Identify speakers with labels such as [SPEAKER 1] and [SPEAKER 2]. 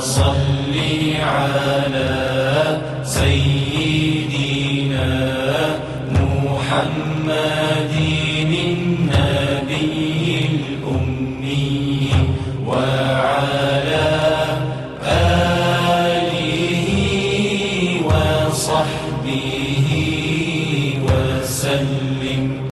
[SPEAKER 1] صل على سيدنا محمد النبي الأمي وعلى آله وصحبه وسلم.